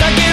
だけ